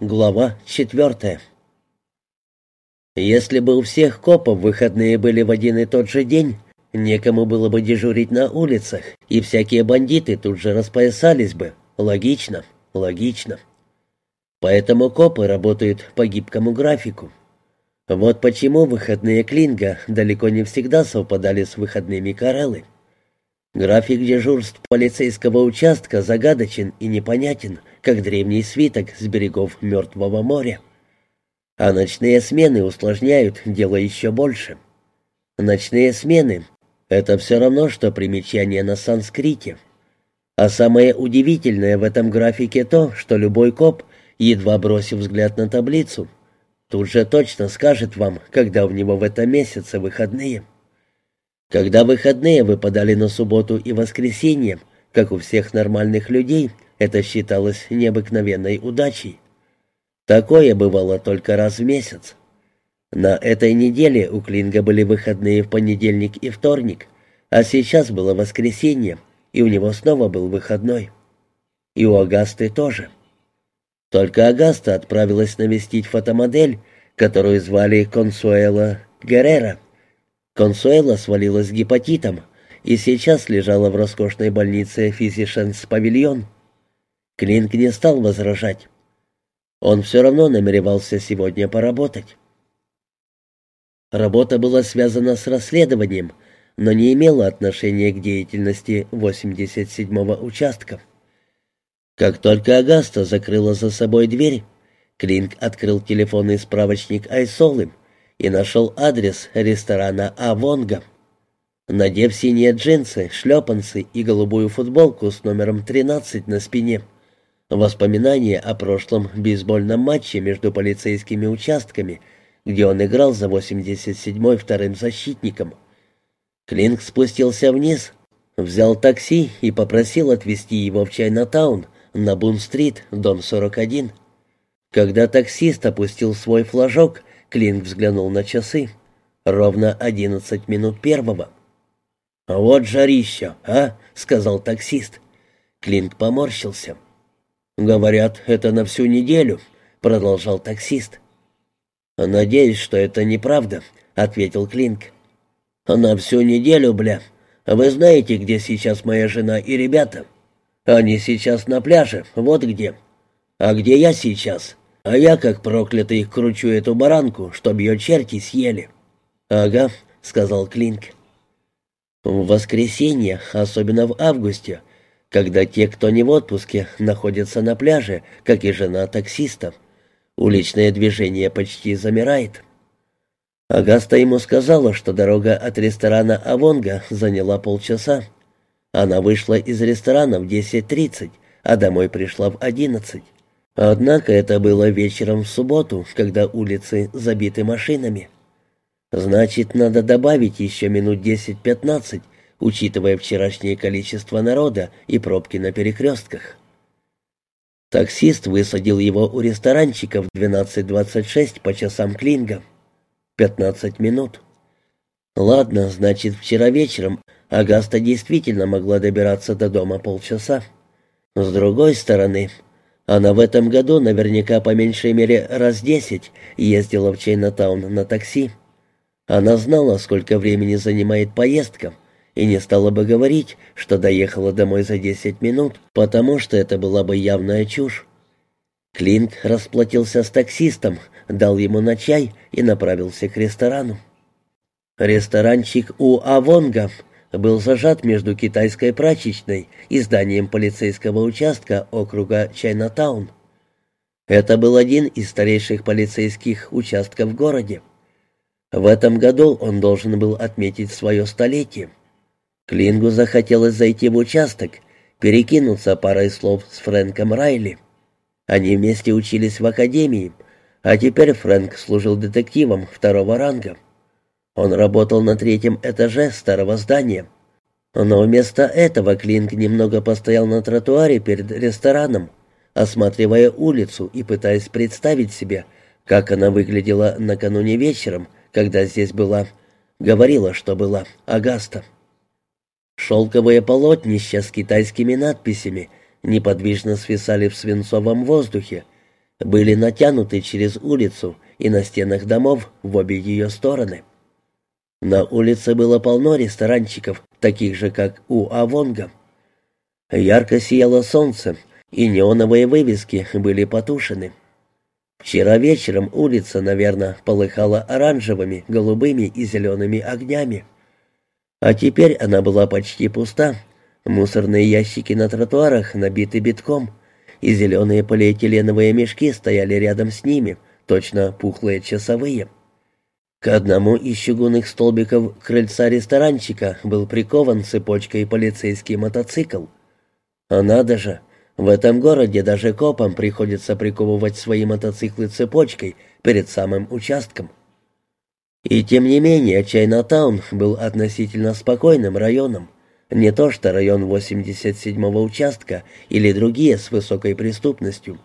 Глава четвертая. Если бы у всех копов выходные были в один и тот же день, некому было бы дежурить на улицах, и всякие бандиты тут же распоясались бы. Логично, логично. Поэтому копы работают по гибкому графику. Вот почему выходные Клинга далеко не всегда совпадали с выходными Кареллы. График дежурств полицейского участка загадочен и непонятен, как древний свиток с берегов Мертвого моря. А ночные смены усложняют дело еще больше. Ночные смены — это все равно, что примечание на санскрите. А самое удивительное в этом графике то, что любой коп, едва бросив взгляд на таблицу, тут же точно скажет вам, когда у него в этом месяце выходные. Когда выходные выпадали на субботу и воскресенье, как у всех нормальных людей, это считалось необыкновенной удачей. Такое бывало только раз в месяц. На этой неделе у Клинга были выходные в понедельник и вторник, а сейчас было воскресенье, и у него снова был выходной. И у Агасты тоже. Только Агаста отправилась навестить фотомодель, которую звали Консуэла Геррера. Консуэла свалилась с гепатитом и сейчас лежала в роскошной больнице Физишенс Павильон. Клинк не стал возражать. Он все равно намеревался сегодня поработать. Работа была связана с расследованием, но не имела отношения к деятельности 87-го участка. Как только Агаста закрыла за собой дверь, Клинк открыл телефонный справочник Айсолы и нашел адрес ресторана «Авонга». Надев синие джинсы, шлепанцы и голубую футболку с номером 13 на спине, воспоминания о прошлом бейсбольном матче между полицейскими участками, где он играл за 87-й вторым защитником. Клинк спустился вниз, взял такси и попросил отвезти его в Чайнатаун на Бун-стрит, дом 41. Когда таксист опустил свой флажок, Клинк взглянул на часы. Ровно одиннадцать минут первого. «Вот жарища, а?» — сказал таксист. Клинк поморщился. «Говорят, это на всю неделю», — продолжал таксист. «Надеюсь, что это неправда», — ответил Клинк. «На всю неделю, бля. Вы знаете, где сейчас моя жена и ребята? Они сейчас на пляже, вот где. А где я сейчас? А я, как проклятый, кручу эту баранку, чтоб ее черти съели». «Ага», — сказал Клинк. «В воскресенье, особенно в августе, когда те, кто не в отпуске, находятся на пляже, как и жена таксиста, уличное движение почти замирает». Агаста ему сказала, что дорога от ресторана «Авонга» заняла полчаса. Она вышла из ресторана в 10.30, а домой пришла в 11. Однако это было вечером в субботу, когда улицы забиты машинами. Значит, надо добавить еще минут 10-15, учитывая вчерашнее количество народа и пробки на перекрестках. Таксист высадил его у ресторанчика в 12.26 по часам Клинга. 15 минут. Ладно, значит, вчера вечером Агаста действительно могла добираться до дома полчаса. С другой стороны, она в этом году наверняка по меньшей мере раз десять ездила в Чайнатаун на такси. Она знала, сколько времени занимает поездка, и не стала бы говорить, что доехала домой за десять минут, потому что это была бы явная чушь. Клинк расплатился с таксистом, дал ему на чай и направился к ресторану. Ресторанчик у Авонга был зажат между китайской прачечной и зданием полицейского участка округа Чайнатаун. Это был один из старейших полицейских участков в городе. В этом году он должен был отметить свое столетие. Клингу захотелось зайти в участок, перекинуться парой слов с Фрэнком Райли. Они вместе учились в академии, а теперь Фрэнк служил детективом второго ранга. Он работал на третьем этаже старого здания. Но вместо этого Клинк немного постоял на тротуаре перед рестораном, осматривая улицу и пытаясь представить себе, как она выглядела накануне вечером, когда здесь была, говорила, что была, Агаста. Шелковые полотнища с китайскими надписями неподвижно свисали в свинцовом воздухе, были натянуты через улицу и на стенах домов в обе ее стороны. На улице было полно ресторанчиков, таких же, как у Авонга. Ярко сияло солнце, и неоновые вывески были потушены. Вчера вечером улица, наверное, полыхала оранжевыми, голубыми и зелеными огнями. А теперь она была почти пуста. Мусорные ящики на тротуарах набиты битком, и зеленые полиэтиленовые мешки стояли рядом с ними, точно пухлые часовые. К одному из чугунных столбиков крыльца ресторанчика был прикован цепочкой полицейский мотоцикл. А надо же, в этом городе даже копам приходится приковывать свои мотоциклы цепочкой перед самым участком. И тем не менее, Чайнатаун был относительно спокойным районом. Не то что район 87-го участка или другие с высокой преступностью.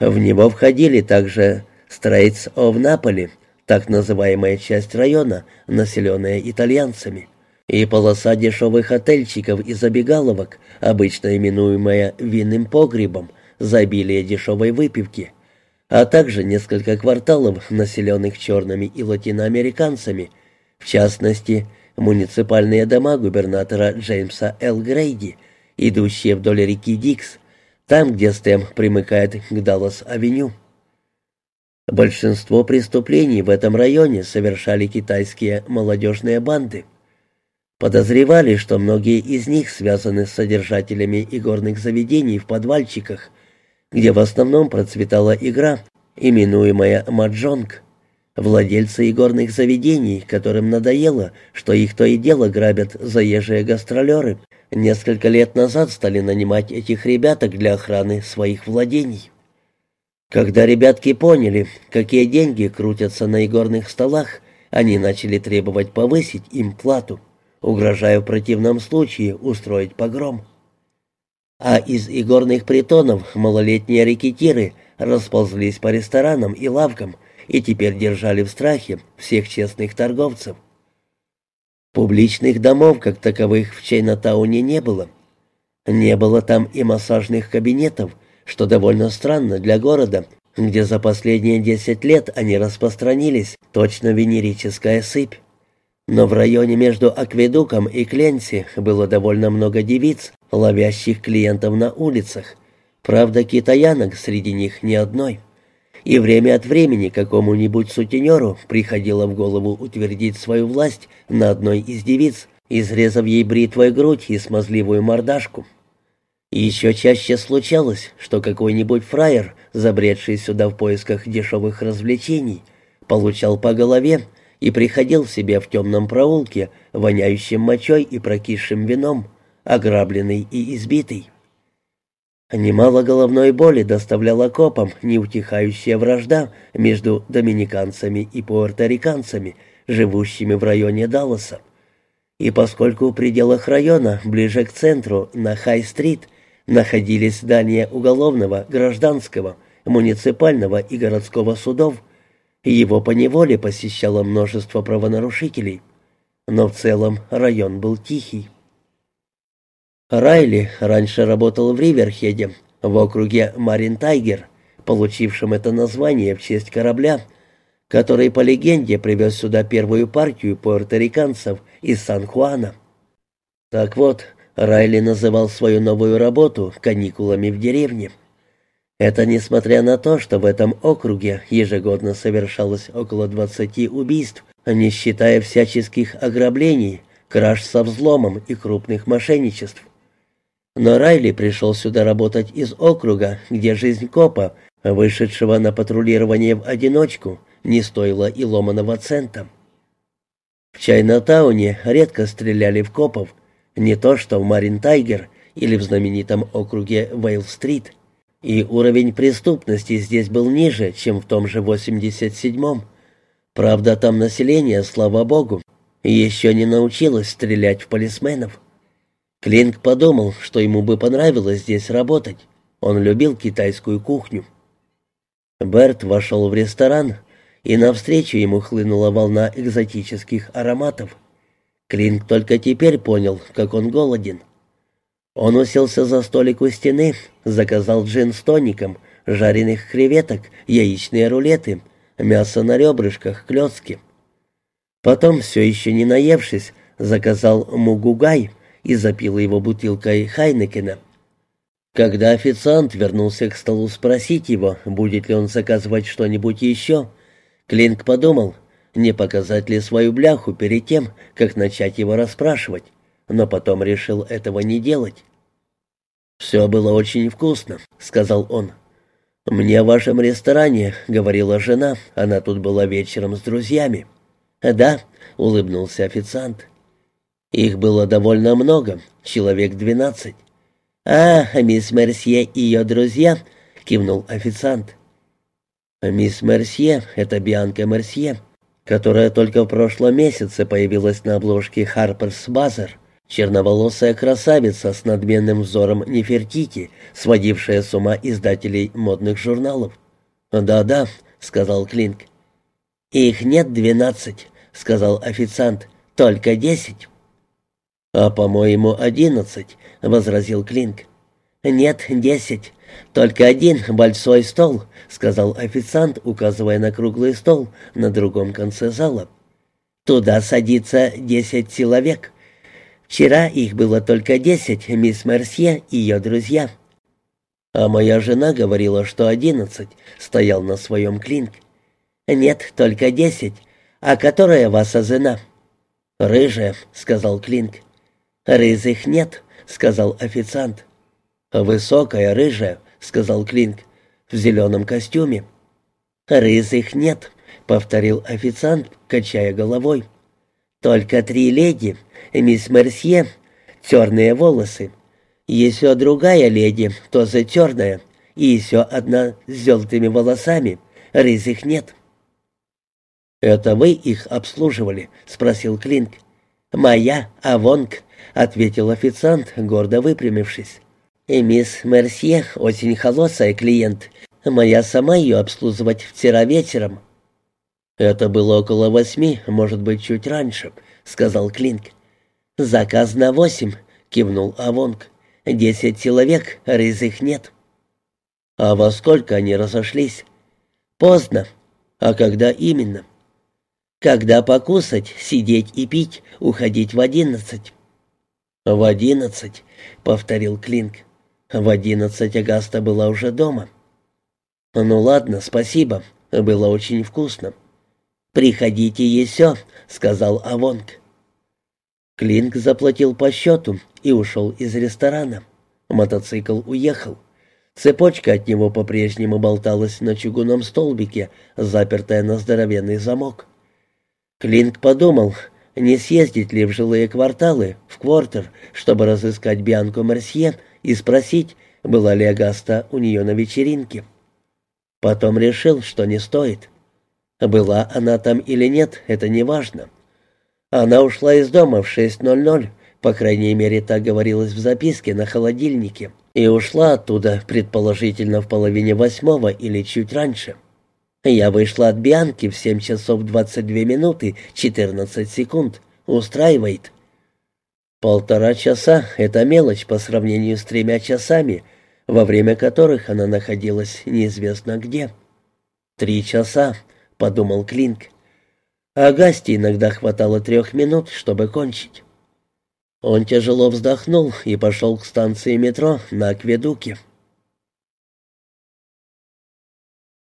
В него входили также Стрейтс of Наполи, так называемая часть района, населенная итальянцами и полоса дешевых отельчиков и забегаловок, обычно именуемая винным погребом, за обилие дешевой выпивки, а также несколько кварталов, населенных черными и латиноамериканцами, в частности, муниципальные дома губернатора Джеймса Л. Грейди, идущие вдоль реки Дикс, там, где Стэм примыкает к Даллас-авеню. Большинство преступлений в этом районе совершали китайские молодежные банды – Подозревали, что многие из них связаны с содержателями игорных заведений в подвальчиках, где в основном процветала игра, именуемая маджонг. Владельцы игорных заведений, которым надоело, что их то и дело грабят заезжие гастролеры, несколько лет назад стали нанимать этих ребяток для охраны своих владений. Когда ребятки поняли, какие деньги крутятся на игорных столах, они начали требовать повысить им плату угрожая в противном случае устроить погром. А из игорных притонов малолетние рекетиры расползлись по ресторанам и лавкам и теперь держали в страхе всех честных торговцев. Публичных домов, как таковых, в Чайнатауне не было. Не было там и массажных кабинетов, что довольно странно для города, где за последние десять лет они распространились, точно венерическая сыпь. Но в районе между Акведуком и Кленси было довольно много девиц, ловящих клиентов на улицах. Правда, китаянок среди них ни одной. И время от времени какому-нибудь сутенеру приходило в голову утвердить свою власть на одной из девиц, изрезав ей бритвой грудь и смазливую мордашку. И еще чаще случалось, что какой-нибудь фраер, забредший сюда в поисках дешевых развлечений, получал по голове и приходил в себя в темном проулке, воняющем мочой и прокисшим вином, ограбленный и избитый. Немало головной боли доставляла копам неутихающая вражда между доминиканцами и пуэрториканцами, живущими в районе Далласа. И поскольку в пределах района, ближе к центру, на Хай-стрит, находились здания уголовного, гражданского, муниципального и городского судов, его поневоле посещало множество правонарушителей, но в целом район был тихий. Райли раньше работал в Риверхеде, в округе Марин Тайгер, получившем это название в честь корабля, который, по легенде, привез сюда первую партию пуэрториканцев из Сан-Хуана. Так вот, Райли называл свою новую работу каникулами в деревне. Это несмотря на то, что в этом округе ежегодно совершалось около 20 убийств, не считая всяческих ограблений, краж со взломом и крупных мошенничеств. Но Райли пришел сюда работать из округа, где жизнь копа, вышедшего на патрулирование в одиночку, не стоила и ломаного цента. В Чайнатауне редко стреляли в копов, не то что в Марин Тайгер или в знаменитом округе Вейл-стрит – и уровень преступности здесь был ниже, чем в том же 87-м. Правда, там население, слава богу, еще не научилось стрелять в полисменов. Клинк подумал, что ему бы понравилось здесь работать. Он любил китайскую кухню. Берт вошел в ресторан, и навстречу ему хлынула волна экзотических ароматов. Клинк только теперь понял, как он голоден. Он уселся за столик у стены, заказал джин с тоником, жареных креветок, яичные рулеты, мясо на ребрышках, клетки. Потом, все еще не наевшись, заказал мугугай и запил его бутылкой Хайнекена. Когда официант вернулся к столу спросить его, будет ли он заказывать что-нибудь еще, Клинк подумал, не показать ли свою бляху перед тем, как начать его расспрашивать, но потом решил этого не делать. «Все было очень вкусно», — сказал он. «Мне в вашем ресторане», — говорила жена, — «она тут была вечером с друзьями». «Да», — улыбнулся официант. «Их было довольно много, человек двенадцать». «А, мисс Мерсье и ее друзья», — кивнул официант. «Мисс Мерсье — это Бианка Мерсье, которая только в прошлом месяце появилась на обложке «Харперс Базар», черноволосая красавица с надменным взором Нефертити, сводившая с ума издателей модных журналов. «Да-да», — сказал Клинк. «Их нет двенадцать», — сказал официант, — «только десять». «А, по-моему, одиннадцать», — возразил Клинк. «Нет, десять. Только один большой стол», — сказал официант, указывая на круглый стол на другом конце зала. «Туда садится десять человек. Вчера их было только десять, мисс Мерсье и ее друзья». «А моя жена говорила, что одиннадцать», — стоял на своем Клинк. «Нет, только десять. А которая ваша жена?» «Рыжая», — сказал Клинк. «Рызых нет», — сказал официант. «Высокая, рыжая», — сказал Клинк, — «в зеленом костюме». «Рызых нет», — повторил официант, качая головой. «Только три леди, мисс Мерсье, черные волосы. Еще другая леди, тоже черная, и еще одна с желтыми волосами. Рызых нет». «Это вы их обслуживали?» — спросил Клинк. «Моя, Авонг», — ответил официант, гордо выпрямившись. «И мисс Мерсье очень холосая клиент. Моя сама ее обслуживать вчера вечером». «Это было около восьми, может быть, чуть раньше», — сказал Клинк. «Заказ на восемь», — кивнул Авонг. «Десять человек, рызых нет». «А во сколько они разошлись?» «Поздно». «А когда именно?» Когда покусать, сидеть и пить, уходить в одиннадцать». «В одиннадцать», — повторил Клинк. «В одиннадцать Агаста была уже дома». «Ну ладно, спасибо, было очень вкусно». «Приходите еще», — сказал Авонг. Клинк заплатил по счету и ушел из ресторана. Мотоцикл уехал. Цепочка от него по-прежнему болталась на чугунном столбике, запертая на здоровенный замок. Клинк подумал, не съездить ли в жилые кварталы, в квартер, чтобы разыскать Бианку Мерсье и спросить, была ли Агаста у нее на вечеринке. Потом решил, что не стоит. Была она там или нет, это не важно. Она ушла из дома в 6.00, по крайней мере, так говорилось в записке на холодильнике, и ушла оттуда, предположительно, в половине восьмого или чуть раньше. Я вышла от Бианки в 7 часов 22 минуты 14 секунд. Устраивает. Полтора часа — это мелочь по сравнению с тремя часами, во время которых она находилась неизвестно где. «Три часа», — подумал Клинк. А Гасти иногда хватало трех минут, чтобы кончить. Он тяжело вздохнул и пошел к станции метро на Акведуке.